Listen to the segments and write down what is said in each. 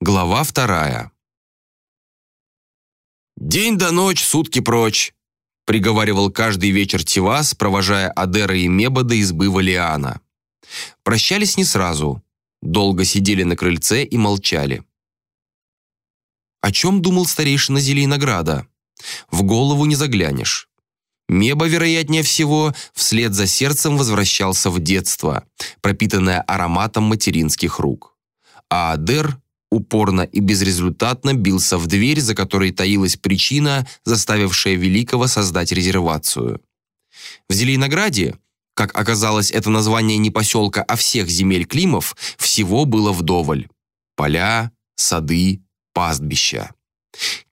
Глава вторая. «День до ночь, сутки прочь», — приговаривал каждый вечер Тивас, провожая Адера и Меба до избы Валиана. Прощались не сразу. Долго сидели на крыльце и молчали. О чем думал старейшина Зелейнограда? В голову не заглянешь. Меба, вероятнее всего, вслед за сердцем возвращался в детство, пропитанное ароматом материнских рук. А Адер упорно и безрезультатно бился в дверь, за которой таилась причина, заставившая Великого создать резервацию. В Зеленограде, как оказалось, это название не поселка, а всех земель Климов, всего было вдоволь. Поля, сады, пастбища.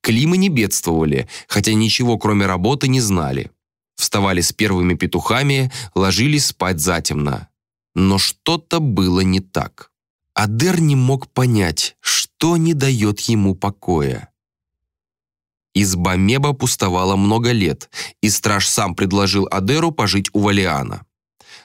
Климы не бедствовали, хотя ничего кроме работы не знали. Вставали с первыми петухами, ложились спать затемно. Но что-то было не так. Адер не мог понять, что не дает ему покоя. Изба Меба пустовала много лет, и страж сам предложил Адеру пожить у Валиана.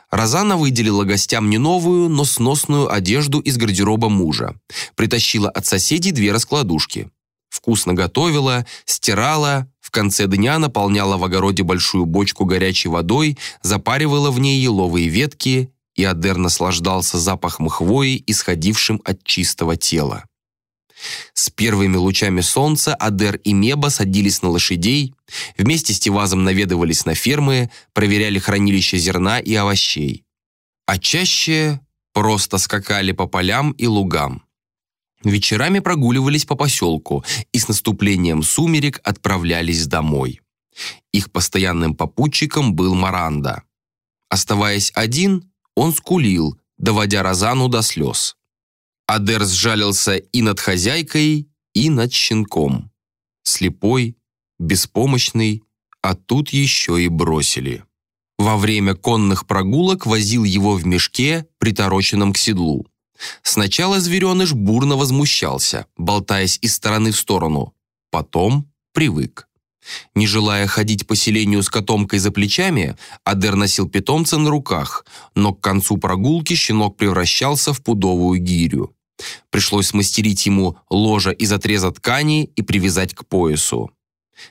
Розана выделила гостям не новую, но сносную одежду из гардероба мужа. Притащила от соседей две раскладушки. Вкусно готовила, стирала, в конце дня наполняла в огороде большую бочку горячей водой, запаривала в ней еловые ветки и Адер наслаждался запахом хвои, исходившим от чистого тела. С первыми лучами солнца Адер и Меба садились на лошадей, вместе с Тивазом наведывались на фермы, проверяли хранилище зерна и овощей. А чаще просто скакали по полям и лугам. Вечерами прогуливались по поселку и с наступлением сумерек отправлялись домой. Их постоянным попутчиком был Маранда. Оставаясь один, он скулил, доводя Розану до слез. Адер сжалился и над хозяйкой, и над щенком. Слепой, беспомощный, а тут еще и бросили. Во время конных прогулок возил его в мешке, притороченном к седлу. Сначала звереныш бурно возмущался, болтаясь из стороны в сторону. Потом привык. Не желая ходить по селению с котомкой за плечами, Адер носил питомца на руках, но к концу прогулки щенок превращался в пудовую гирю. Пришлось смастерить ему ложа из отреза ткани и привязать к поясу.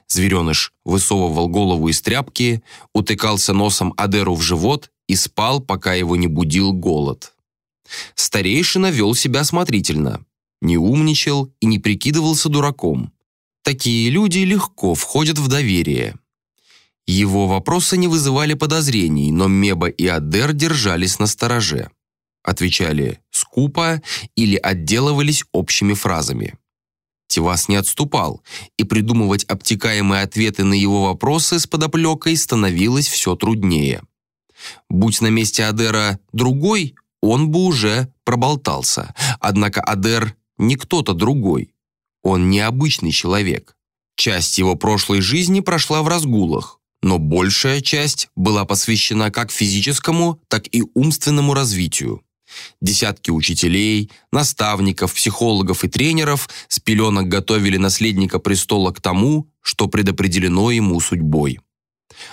Звереныш высовывал голову из тряпки, утыкался носом Адеру в живот и спал, пока его не будил голод. Старейшина вел себя осмотрительно, не умничал и не прикидывался дураком. Такие люди легко входят в доверие. Его вопросы не вызывали подозрений, но Меба и Адер держались на стороже. Отвечали скупо или отделывались общими фразами. Тивас не отступал, и придумывать обтекаемые ответы на его вопросы с подоплекой становилось все труднее. Будь на месте Адера другой, он бы уже проболтался. Однако Адер не кто-то другой. Он необычный человек. Часть его прошлой жизни прошла в разгулах, но большая часть была посвящена как физическому, так и умственному развитию. Десятки учителей, наставников, психологов и тренеров с пеленок готовили наследника престола к тому, что предопределено ему судьбой.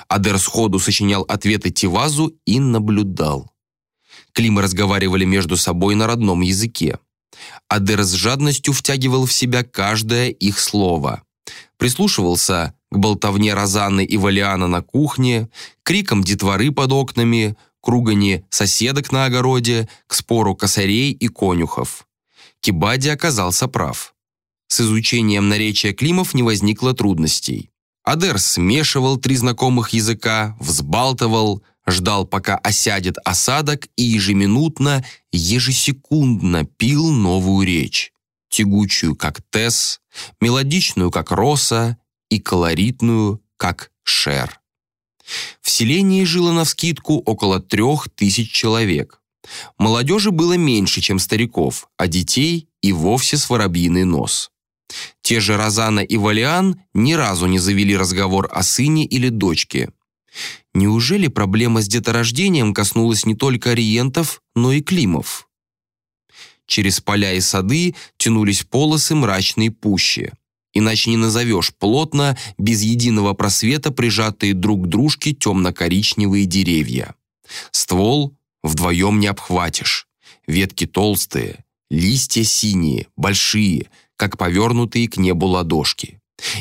Адер сходу сочинял ответы Тивазу и наблюдал. Климы разговаривали между собой на родном языке. Адер с жадностью втягивал в себя каждое их слово. Прислушивался к болтовне Розанны и Валиана на кухне, крикам детворы под окнами, кругани соседок на огороде, к спору косарей и конюхов. Кибади оказался прав. С изучением наречия Климов не возникло трудностей. Адер смешивал три знакомых языка, взбалтывал, ждал, пока осядет осадок и ежеминутно, ежесекундно пил новую речь, тягучую, как Тесс, мелодичную, как Роса, и колоритную, как Шер. В селении жило навскидку около трех тысяч человек. Молодежи было меньше, чем стариков, а детей и вовсе с воробьиный нос. Те же Розана и Валиан ни разу не завели разговор о сыне или дочке. Неужели проблема с деторождением коснулась не только ориентов, но и климов? Через поля и сады тянулись полосы мрачной пущи. Иначе не назовешь плотно, без единого просвета прижатые друг к дружке темно-коричневые деревья. Ствол вдвоем не обхватишь. Ветки толстые, Листья синие, большие, как повернутые к небу ладошки.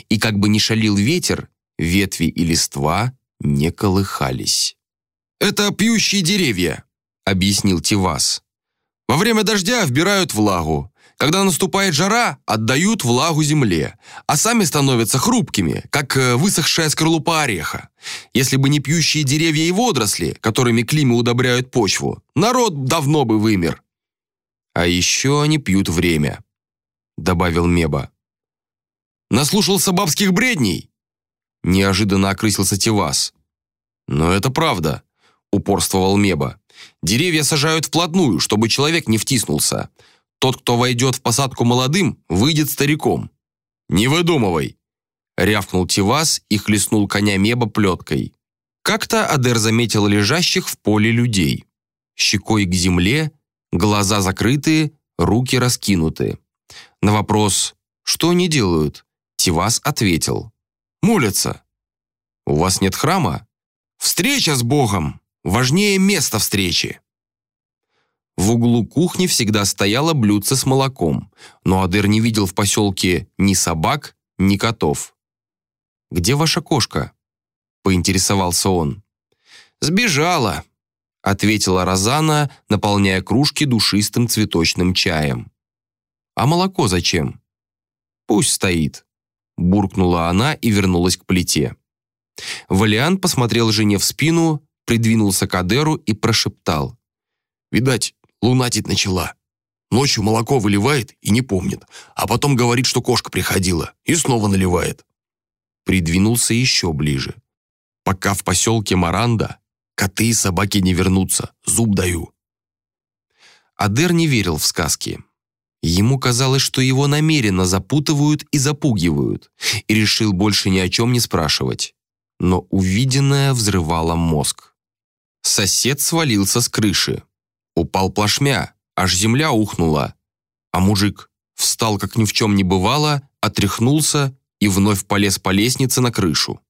И как бы ни шалил ветер, ветви и листва не колыхались. «Это пьющие деревья», — объяснил Тивас. «Во время дождя вбирают влагу. Когда наступает жара, отдают влагу земле, а сами становятся хрупкими, как э, высохшая скорлупа ореха. Если бы не пьющие деревья и водоросли, которыми климы удобряют почву, народ давно бы вымер. А еще они пьют время, добавил Меба. Наслушался бабских бредней? Неожиданно окрысился Тивас. Но это правда, упорствовал Меба. Деревья сажают вплотную, чтобы человек не втиснулся. Тот, кто войдет в посадку молодым, выйдет стариком. Не выдумывай, рявкнул Тивас и хлестнул коня Меба плеткой. Как-то Адер заметил лежащих в поле людей. Щекой к земле, глаза закрытые, руки раскинуты. На вопрос «Что они делают?» Тивас ответил «Молятся». «У вас нет храма?» «Встреча с Богом! Важнее место встречи!» В углу кухни всегда стояло блюдце с молоком, но Адер не видел в поселке ни собак, ни котов. «Где ваша кошка?» – поинтересовался он. «Сбежала», – ответила Розана, наполняя кружки душистым цветочным чаем. «А молоко зачем?» «Пусть стоит», – буркнула она и вернулась к плите. Валиан посмотрел жене в спину, придвинулся к Адеру и прошептал. «Видать, лунатить начала. Ночью молоко выливает и не помнит, а потом говорит, что кошка приходила, и снова наливает. Придвинулся еще ближе. Пока в поселке Маранда коты и собаки не вернутся, зуб даю. Адер не верил в сказки. Ему казалось, что его намеренно запутывают и запугивают, и решил больше ни о чем не спрашивать. Но увиденное взрывало мозг. Сосед свалился с крыши. Упал плашмя, аж земля ухнула. А мужик встал, как ни в чем не бывало, отряхнулся и вновь полез по лестнице на крышу.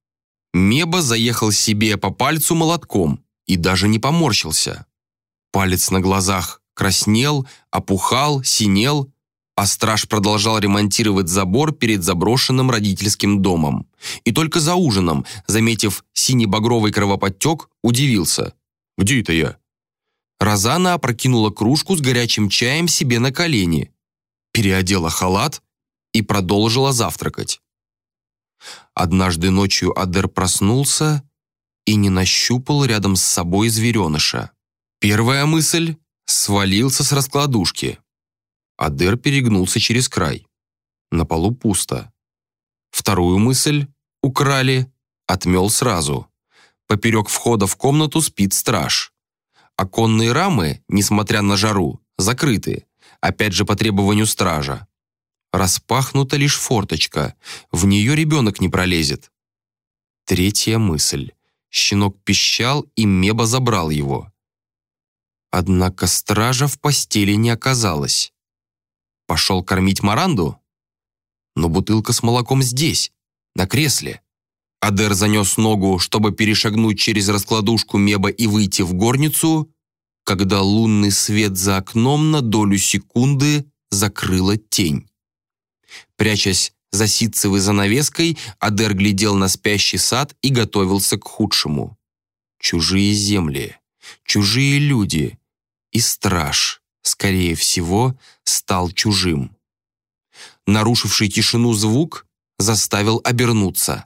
Меба заехал себе по пальцу молотком и даже не поморщился. Палец на глазах краснел, опухал, синел, а страж продолжал ремонтировать забор перед заброшенным родительским домом. И только за ужином, заметив синий-багровый кровоподтек, удивился. «Где это я?» Розана опрокинула кружку с горячим чаем себе на колени, переодела халат и продолжила завтракать. Однажды ночью Адер проснулся и не нащупал рядом с собой звереныша. Первая мысль — свалился с раскладушки. Адер перегнулся через край. На полу пусто. Вторую мысль — украли, отмел сразу. Поперек входа в комнату спит страж. Оконные рамы, несмотря на жару, закрыты, опять же по требованию стража. Распахнута лишь форточка, в нее ребенок не пролезет. Третья мысль. Щенок пищал, и Меба забрал его. Однако стража в постели не оказалось. Пошел кормить Маранду? Но бутылка с молоком здесь, на кресле. Адер занес ногу, чтобы перешагнуть через раскладушку Меба и выйти в горницу, когда лунный свет за окном на долю секунды закрыла тень. Прячась за ситцевой занавеской, Адер глядел на спящий сад и готовился к худшему. Чужие земли, чужие люди и страж, скорее всего, стал чужим. Нарушивший тишину звук заставил обернуться.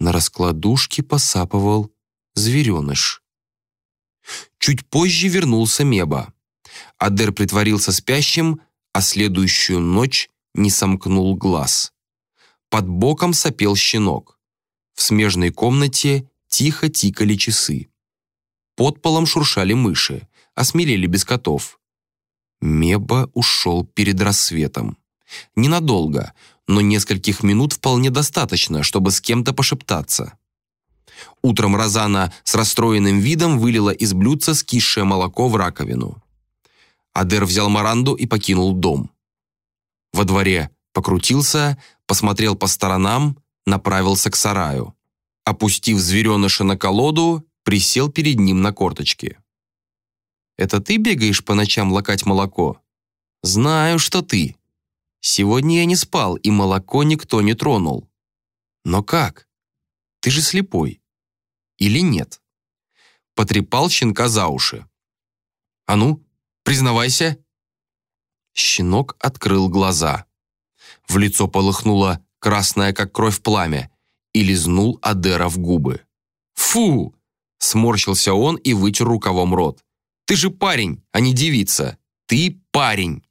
На раскладушке посапывал звереныш. Чуть позже вернулся Меба. Адер притворился спящим, а следующую ночь не сомкнул глаз. Под боком сопел щенок. В смежной комнате тихо тикали часы. Под полом шуршали мыши, осмелели без котов. Меба ушел перед рассветом. Ненадолго, но нескольких минут вполне достаточно, чтобы с кем-то пошептаться. Утром Розана с расстроенным видом вылила из блюдца скисшее молоко в раковину. Адер взял Маранду и покинул дом. Во дворе покрутился, посмотрел по сторонам, направился к сараю. Опустив звереныша на колоду, присел перед ним на корточки. «Это ты бегаешь по ночам лакать молоко?» Знаю, что ты. Сегодня я не спал, и молоко никто не тронул. Но как? Ты же слепой. Или нет? Потрепал щенка за уши. А ну, признавайся. Щенок открыл глаза. В лицо полыхнуло красное, как кровь, пламя, и лизнул Адера в губы. «Фу!» – сморщился он и вытер рукавом рот. «Ты же парень, а не девица! Ты парень!»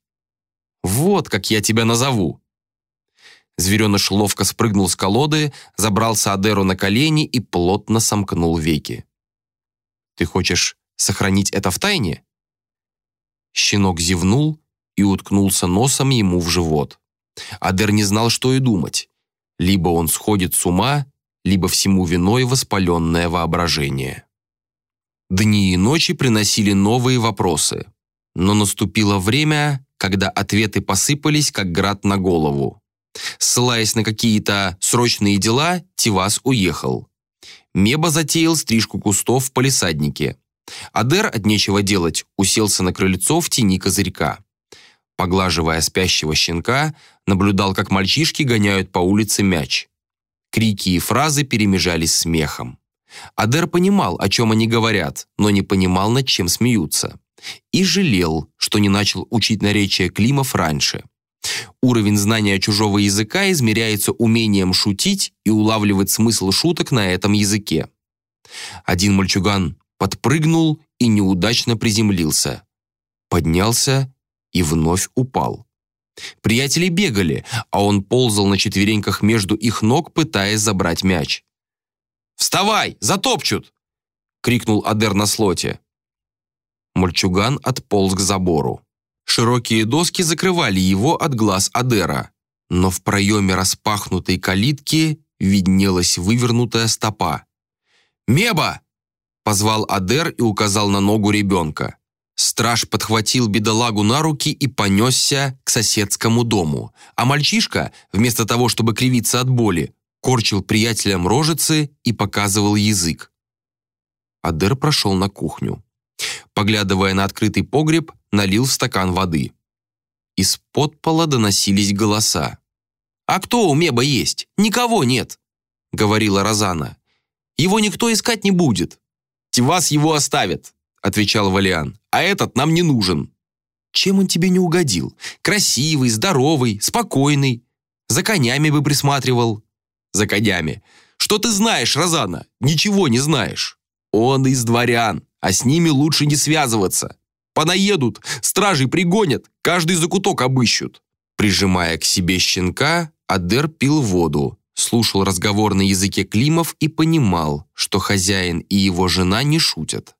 «Вот как я тебя назову!» Звереныш ловко спрыгнул с колоды, забрался Адеру на колени и плотно сомкнул веки. «Ты хочешь сохранить это в тайне?» Щенок зевнул и уткнулся носом ему в живот. Адер не знал, что и думать. Либо он сходит с ума, либо всему виной воспаленное воображение. Дни и ночи приносили новые вопросы, но наступило время, когда ответы посыпались, как град на голову. Ссылаясь на какие-то срочные дела, Тивас уехал. Меба затеял стрижку кустов в палисаднике. Адер от нечего делать уселся на крыльцо в тени козырька. Поглаживая спящего щенка, наблюдал, как мальчишки гоняют по улице мяч. Крики и фразы перемежались смехом. Адер понимал, о чем они говорят, но не понимал, над чем смеются. И жалел, что не начал учить наречие Климов раньше. Уровень знания чужого языка измеряется умением шутить и улавливать смысл шуток на этом языке. Один мальчуган подпрыгнул и неудачно приземлился. Поднялся и вновь упал. Приятели бегали, а он ползал на четвереньках между их ног, пытаясь забрать мяч. «Вставай! Затопчут!» — крикнул Адер на слоте. Мальчуган отполз к забору. Широкие доски закрывали его от глаз Адера, но в проеме распахнутой калитки виднелась вывернутая стопа. «Меба!» — позвал Адер и указал на ногу ребенка. Страж подхватил бедолагу на руки и понесся к соседскому дому, а мальчишка, вместо того, чтобы кривиться от боли, корчил приятелям рожицы и показывал язык. Адер прошел на кухню. Поглядывая на открытый погреб, налил в стакан воды. Из-под пола доносились голоса. «А кто у Меба есть? Никого нет!» — говорила Розана. «Его никто искать не будет. Вас его оставят!» — отвечал Валиан. «А этот нам не нужен». «Чем он тебе не угодил? Красивый, здоровый, спокойный. За конями бы присматривал». «За конями. Что ты знаешь, Розана? Ничего не знаешь. Он из дворян, а с ними лучше не связываться. Понаедут, стражи пригонят, каждый закуток обыщут». Прижимая к себе щенка, Адер пил воду, слушал разговор на языке Климов и понимал, что хозяин и его жена не шутят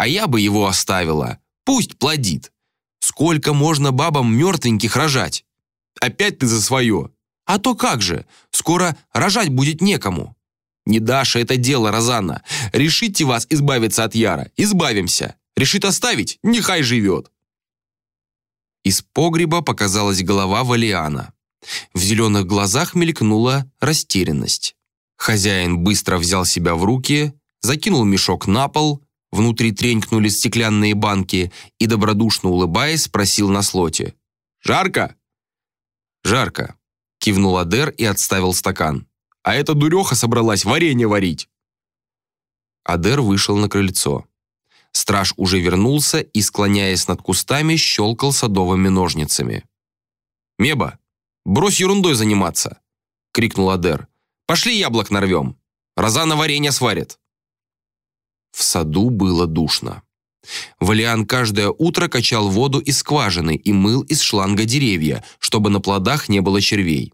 а я бы его оставила. Пусть плодит. Сколько можно бабам мертвеньких рожать? Опять ты за свое. А то как же, скоро рожать будет некому. Не Даша это дело, Розанна. Решите вас избавиться от Яра. Избавимся. Решит оставить? Нехай живет. Из погреба показалась голова Валиана. В зеленых глазах мелькнула растерянность. Хозяин быстро взял себя в руки, закинул мешок на пол, Внутри тренькнули стеклянные банки и, добродушно улыбаясь, спросил на слоте. «Жарко?» «Жарко», — кивнул Адер и отставил стакан. «А эта дуреха собралась варенье варить». Адер вышел на крыльцо. Страж уже вернулся и, склоняясь над кустами, щелкал садовыми ножницами. «Меба, брось ерундой заниматься!» — крикнул Адер. «Пошли яблок нарвем! Розана варенье сварит!» В саду было душно. Валиан каждое утро качал воду из скважины и мыл из шланга деревья, чтобы на плодах не было червей.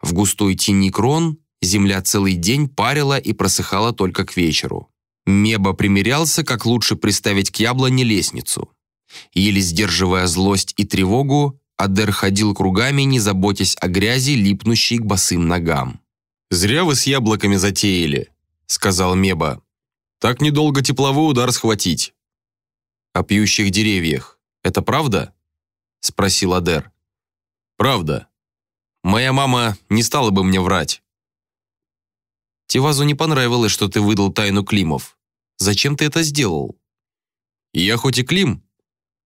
В густой тени крон земля целый день парила и просыхала только к вечеру. Меба примерялся, как лучше приставить к яблоне лестницу. Еле сдерживая злость и тревогу, Адер ходил кругами, не заботясь о грязи, липнущей к босым ногам. «Зря вы с яблоками затеяли», — сказал Меба. Так недолго тепловой удар схватить. О пьющих деревьях. Это правда? Спросил Адер. Правда. Моя мама не стала бы мне врать. Тивазу не понравилось, что ты выдал тайну Климов. Зачем ты это сделал? Я хоть и Клим,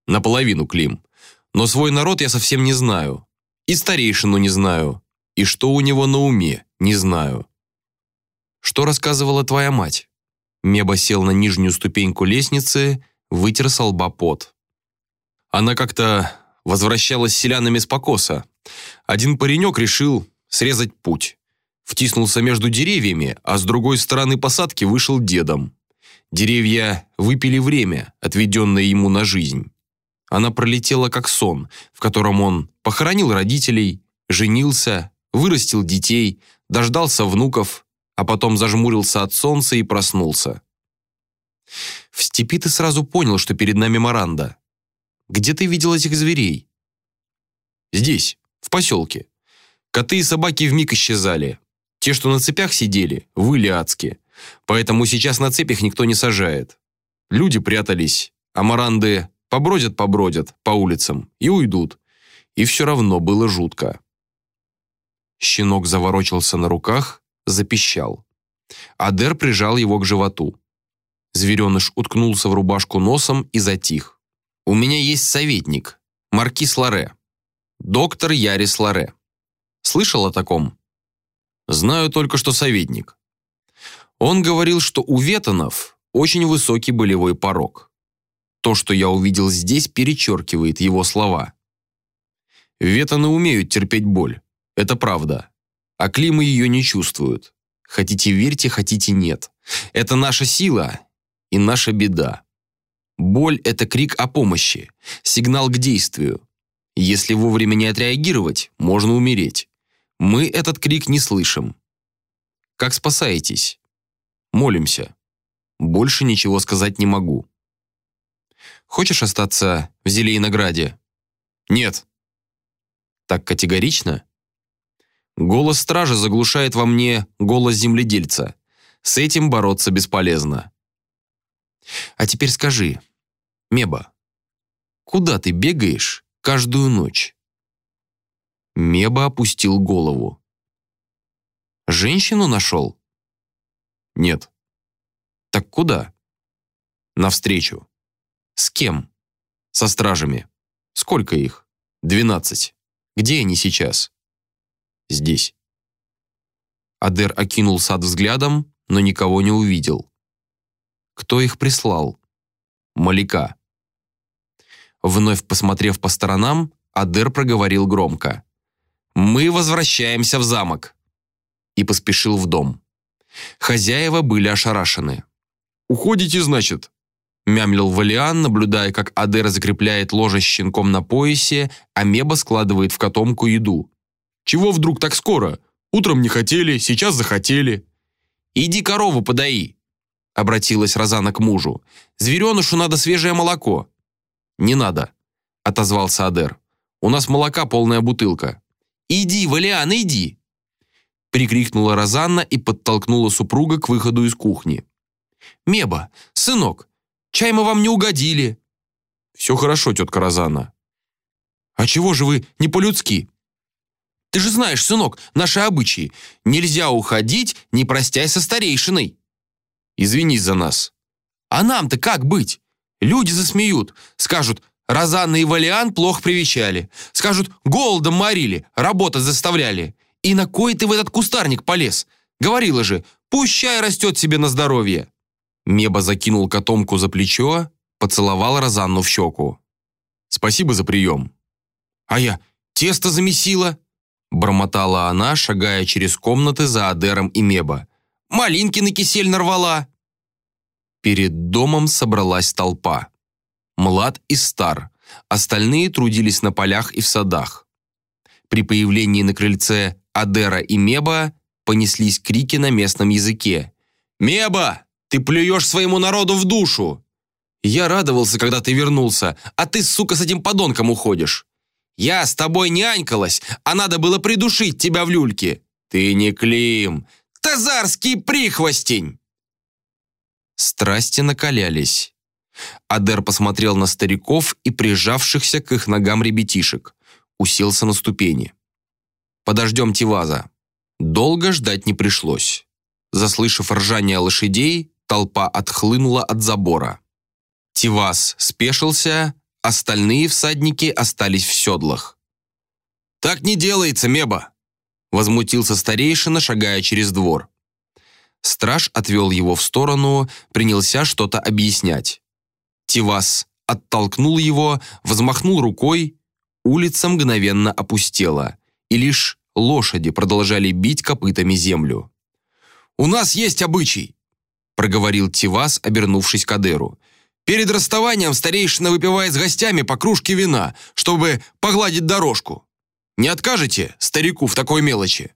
наполовину Клим, Но свой народ я совсем не знаю. И старейшину не знаю. И что у него на уме, не знаю. Что рассказывала твоя мать? Меба сел на нижнюю ступеньку лестницы, вытер со лба пот. Она как-то возвращалась с селянами с покоса. Один паренек решил срезать путь. Втиснулся между деревьями, а с другой стороны посадки вышел дедом. Деревья выпили время, отведенное ему на жизнь. Она пролетела как сон, в котором он похоронил родителей, женился, вырастил детей, дождался внуков, а потом зажмурился от солнца и проснулся. В степи ты сразу понял, что перед нами Маранда. Где ты видел этих зверей? Здесь, в поселке. Коты и собаки вмиг исчезали. Те, что на цепях сидели, выли адски. Поэтому сейчас на цепях никто не сажает. Люди прятались, а маранды побродят-побродят по улицам и уйдут. И все равно было жутко. Щенок заворочился на руках, запищал. Адер прижал его к животу. Звереныш уткнулся в рубашку носом и затих. «У меня есть советник, маркиз Ларе. Доктор Ярис Ларе. Слышал о таком?» «Знаю только, что советник. Он говорил, что у ветонов очень высокий болевой порог. То, что я увидел здесь, перечеркивает его слова. Ветоны умеют терпеть боль. Это правда. А климы ее не чувствуют. Хотите верьте, хотите нет. Это наша сила и наша беда. Боль – это крик о помощи, сигнал к действию. Если вовремя не отреагировать, можно умереть. Мы этот крик не слышим. Как спасаетесь? Молимся. Больше ничего сказать не могу. Хочешь остаться в Зелейнограде? Нет. Так категорично? Голос стража заглушает во мне голос земледельца. С этим бороться бесполезно. А теперь скажи, Меба, куда ты бегаешь каждую ночь? Меба опустил голову. Женщину нашел? Нет. Так куда? Навстречу. С кем? Со стражами. Сколько их? Двенадцать. Где они сейчас? Здесь. Адер окинул сад взглядом, но никого не увидел. Кто их прислал? Маляка. Вновь посмотрев по сторонам, Адер проговорил громко. «Мы возвращаемся в замок!» и поспешил в дом. Хозяева были ошарашены. «Уходите, значит?» Мямлил Валиан, наблюдая, как Адер закрепляет ложе с щенком на поясе, а Меба складывает в котомку еду. «Чего вдруг так скоро? Утром не хотели, сейчас захотели». «Иди корову подаи», — обратилась Розана к мужу. «Зверенышу надо свежее молоко». «Не надо», — отозвался Адер. «У нас молока полная бутылка». «Иди, Валиан, иди!» прикрикнула Розанна и подтолкнула супруга к выходу из кухни. «Меба, сынок, чай мы вам не угодили». «Все хорошо, тетка Розанна». «А чего же вы не по-людски?» «Ты же знаешь, сынок, наши обычаи. Нельзя уходить, не простясь со старейшиной». «Извинись за нас». «А нам-то как быть? Люди засмеют, скажут, Розанна и Валиан плохо привечали, скажут, голодом морили, работать заставляли. И на кой ты в этот кустарник полез? Говорила же, пусть чай растет себе на здоровье. Меба закинул котомку за плечо, поцеловал Розанну в щеку. Спасибо за прием. А я тесто замесила, бормотала она, шагая через комнаты за Адером и Меба. Малинки на кисель нарвала. Перед домом собралась толпа. Млад и стар. Остальные трудились на полях и в садах. При появлении на крыльце Адера и Меба понеслись крики на местном языке. «Меба, ты плюешь своему народу в душу!» «Я радовался, когда ты вернулся, а ты, сука, с этим подонком уходишь!» «Я с тобой нянькалась, а надо было придушить тебя в люльке!» «Ты не Клим! Тазарский прихвостень!» Страсти накалялись. Адер посмотрел на стариков и прижавшихся к их ногам ребятишек. Уселся на ступени. Подождем Тиваза». Долго ждать не пришлось. Заслышав ржание лошадей, толпа отхлынула от забора. Тиваз спешился, Остальные всадники остались в седлах. «Так не делается, Меба!» Возмутился старейшина, шагая через двор. Страж отвел его в сторону, принялся что-то объяснять. Тивас оттолкнул его, взмахнул рукой, улица мгновенно опустела, и лишь лошади продолжали бить копытами землю. «У нас есть обычай!» проговорил Тивас, обернувшись к Адеру. Перед расставанием старейшина выпивает с гостями по кружке вина, чтобы погладить дорожку. Не откажете старику в такой мелочи?»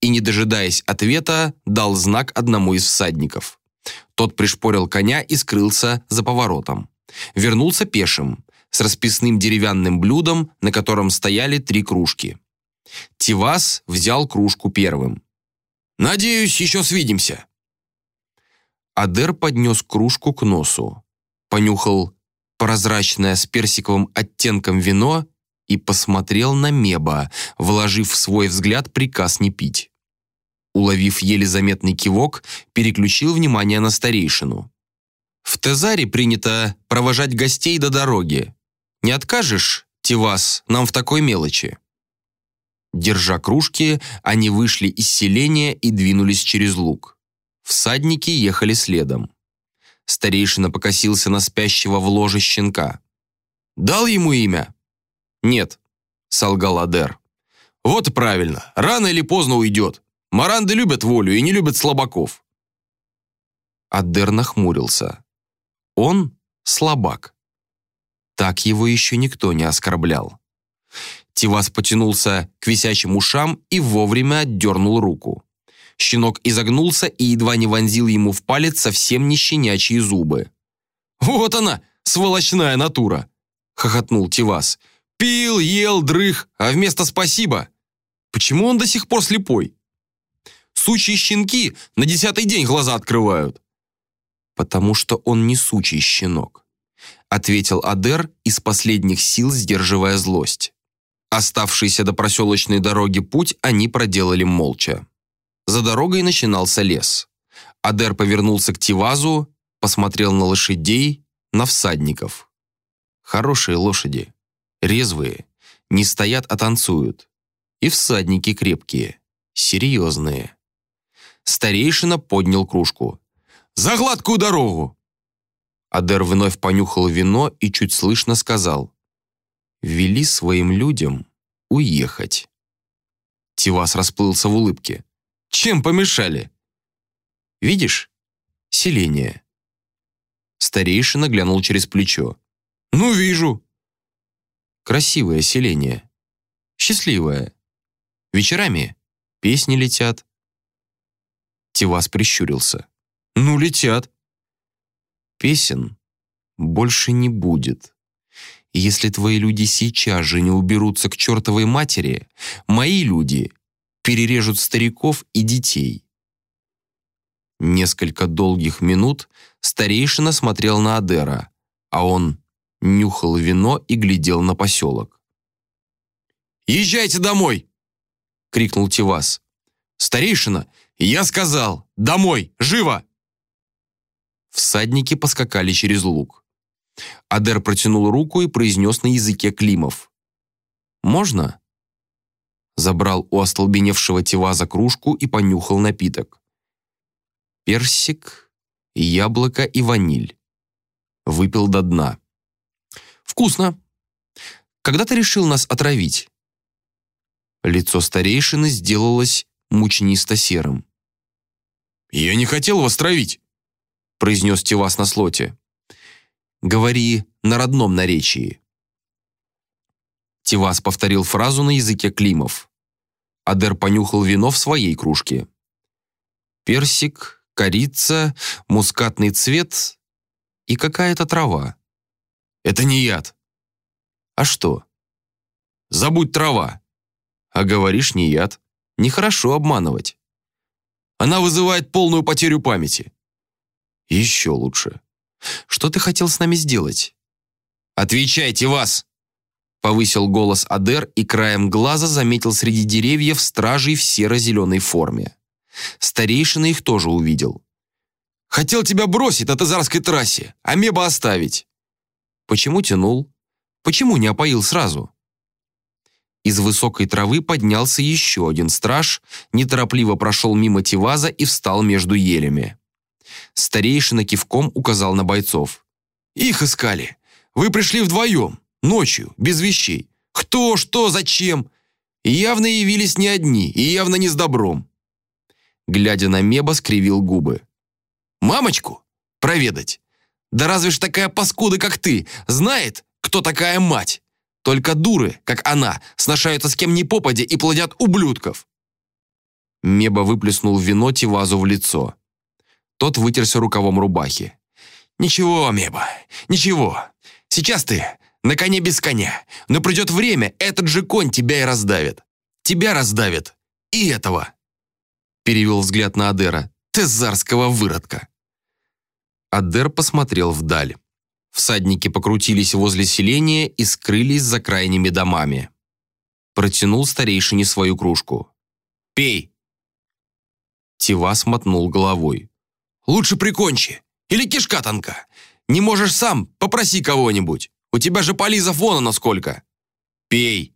И, не дожидаясь ответа, дал знак одному из всадников. Тот пришпорил коня и скрылся за поворотом. Вернулся пешим, с расписным деревянным блюдом, на котором стояли три кружки. Тивас взял кружку первым. «Надеюсь, еще свидимся», Адер поднес кружку к носу, понюхал прозрачное с персиковым оттенком вино и посмотрел на Меба, вложив в свой взгляд приказ не пить. Уловив еле заметный кивок, переключил внимание на старейшину. «В Тезаре принято провожать гостей до дороги. Не откажешь, Тивас, нам в такой мелочи?» Держа кружки, они вышли из селения и двинулись через луг. Всадники ехали следом. Старейшина покосился на спящего в ложе щенка. «Дал ему имя?» «Нет», — солгал Адер. «Вот правильно. Рано или поздно уйдет. Маранды любят волю и не любят слабаков». Адер нахмурился. «Он слабак». Так его еще никто не оскорблял. Тивас потянулся к висячим ушам и вовремя отдернул руку. Щенок изогнулся и едва не вонзил ему в палец совсем не щенячьи зубы. «Вот она, сволочная натура!» — хохотнул Тивас. «Пил, ел, дрых, а вместо «спасибо». Почему он до сих пор слепой? Сучьи щенки на десятый день глаза открывают». «Потому что он не сучий щенок», — ответил Адер из последних сил, сдерживая злость. Оставшийся до проселочной дороги путь они проделали молча. За дорогой начинался лес. Адер повернулся к Тивазу, посмотрел на лошадей, на всадников. Хорошие лошади, резвые, не стоят, а танцуют. И всадники крепкие, серьезные. Старейшина поднял кружку. «За гладкую дорогу!» Адер вновь понюхал вино и чуть слышно сказал. «Вели своим людям уехать». Тивас расплылся в улыбке. Чем помешали? Видишь? Селение. Старейшина глянул через плечо. Ну, вижу. Красивое селение. Счастливое. Вечерами песни летят. Тивас прищурился. Ну, летят. Песен больше не будет. Если твои люди сейчас же не уберутся к чертовой матери, мои люди перережут стариков и детей. Несколько долгих минут старейшина смотрел на Адера, а он нюхал вино и глядел на поселок. «Езжайте домой!» — крикнул Тивас. «Старейшина, я сказал, домой, живо!» Всадники поскакали через луг. Адер протянул руку и произнес на языке Климов. «Можно?» забрал у остолбеневшего Тиваза кружку и понюхал напиток. Персик, яблоко и ваниль. Выпил до дна. «Вкусно. Когда ты решил нас отравить?» Лицо старейшины сделалось мучнисто-серым. «Я не хотел вас травить», — произнес Тивас на слоте. «Говори на родном наречии». Тивас повторил фразу на языке Климов. Адер понюхал вино в своей кружке. Персик, корица, мускатный цвет и какая-то трава. Это не яд. А что? Забудь трава. А говоришь, не яд. Нехорошо обманывать. Она вызывает полную потерю памяти. Еще лучше. Что ты хотел с нами сделать? Отвечайте вас! Повысил голос Адер и краем глаза заметил среди деревьев стражей в серо-зеленой форме. Старейшина их тоже увидел. «Хотел тебя бросить на Тазарской трассе, а Меба оставить». Почему тянул? Почему не опоил сразу? Из высокой травы поднялся еще один страж, неторопливо прошел мимо Тиваза и встал между елями. Старейшина кивком указал на бойцов. «Их искали. Вы пришли вдвоем, ночью, без вещей. Кто, что, зачем? Явно явились не одни, и явно не с добром». Глядя на Меба, скривил губы. «Мамочку? Проведать? Да разве ж такая паскуда, как ты, знает, кто такая мать? Только дуры, как она, сношаются с кем ни попадя и плодят ублюдков». Меба выплеснул вино Тивазу в лицо. Тот вытерся рукавом рубахи. «Ничего, Меба, ничего. Сейчас ты на коне без коня. Но придет время, этот же конь тебя и раздавит. Тебя раздавит. И этого!» Перевел взгляд на Адера. «Тезарского выродка!» Адер посмотрел вдаль. Всадники покрутились возле селения и скрылись за крайними домами. Протянул старейшине свою кружку. «Пей!» Тивас мотнул головой. Лучше прикончи. Или кишка тонка. Не можешь сам, попроси кого-нибудь. У тебя же полизов вон оно сколько. Пей.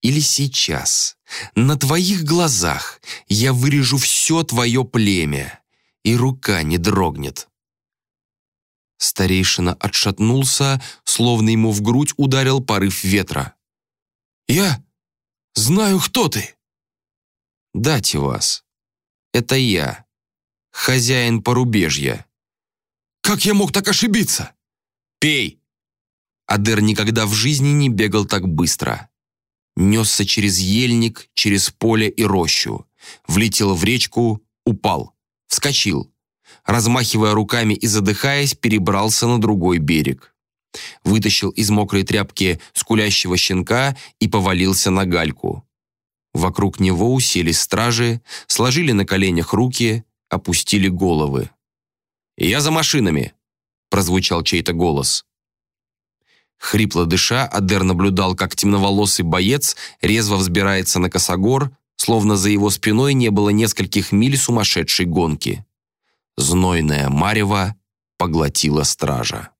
Или сейчас, на твоих глазах, я вырежу все твое племя, и рука не дрогнет. Старейшина отшатнулся, словно ему в грудь ударил порыв ветра. «Я знаю, кто ты!» «Дайте вас. Это я, хозяин порубежья. «Как я мог так ошибиться?» «Пей!» Адер никогда в жизни не бегал так быстро. Несся через ельник, через поле и рощу. Влетел в речку, упал, вскочил. Размахивая руками и задыхаясь, перебрался на другой берег. Вытащил из мокрой тряпки скулящего щенка и повалился на гальку. Вокруг него уселись стражи, сложили на коленях руки, опустили головы. «Я за машинами!» – прозвучал чей-то голос. Хрипло дыша, Адер наблюдал, как темноволосый боец резво взбирается на косогор, словно за его спиной не было нескольких миль сумасшедшей гонки. Знойная марево поглотила стража.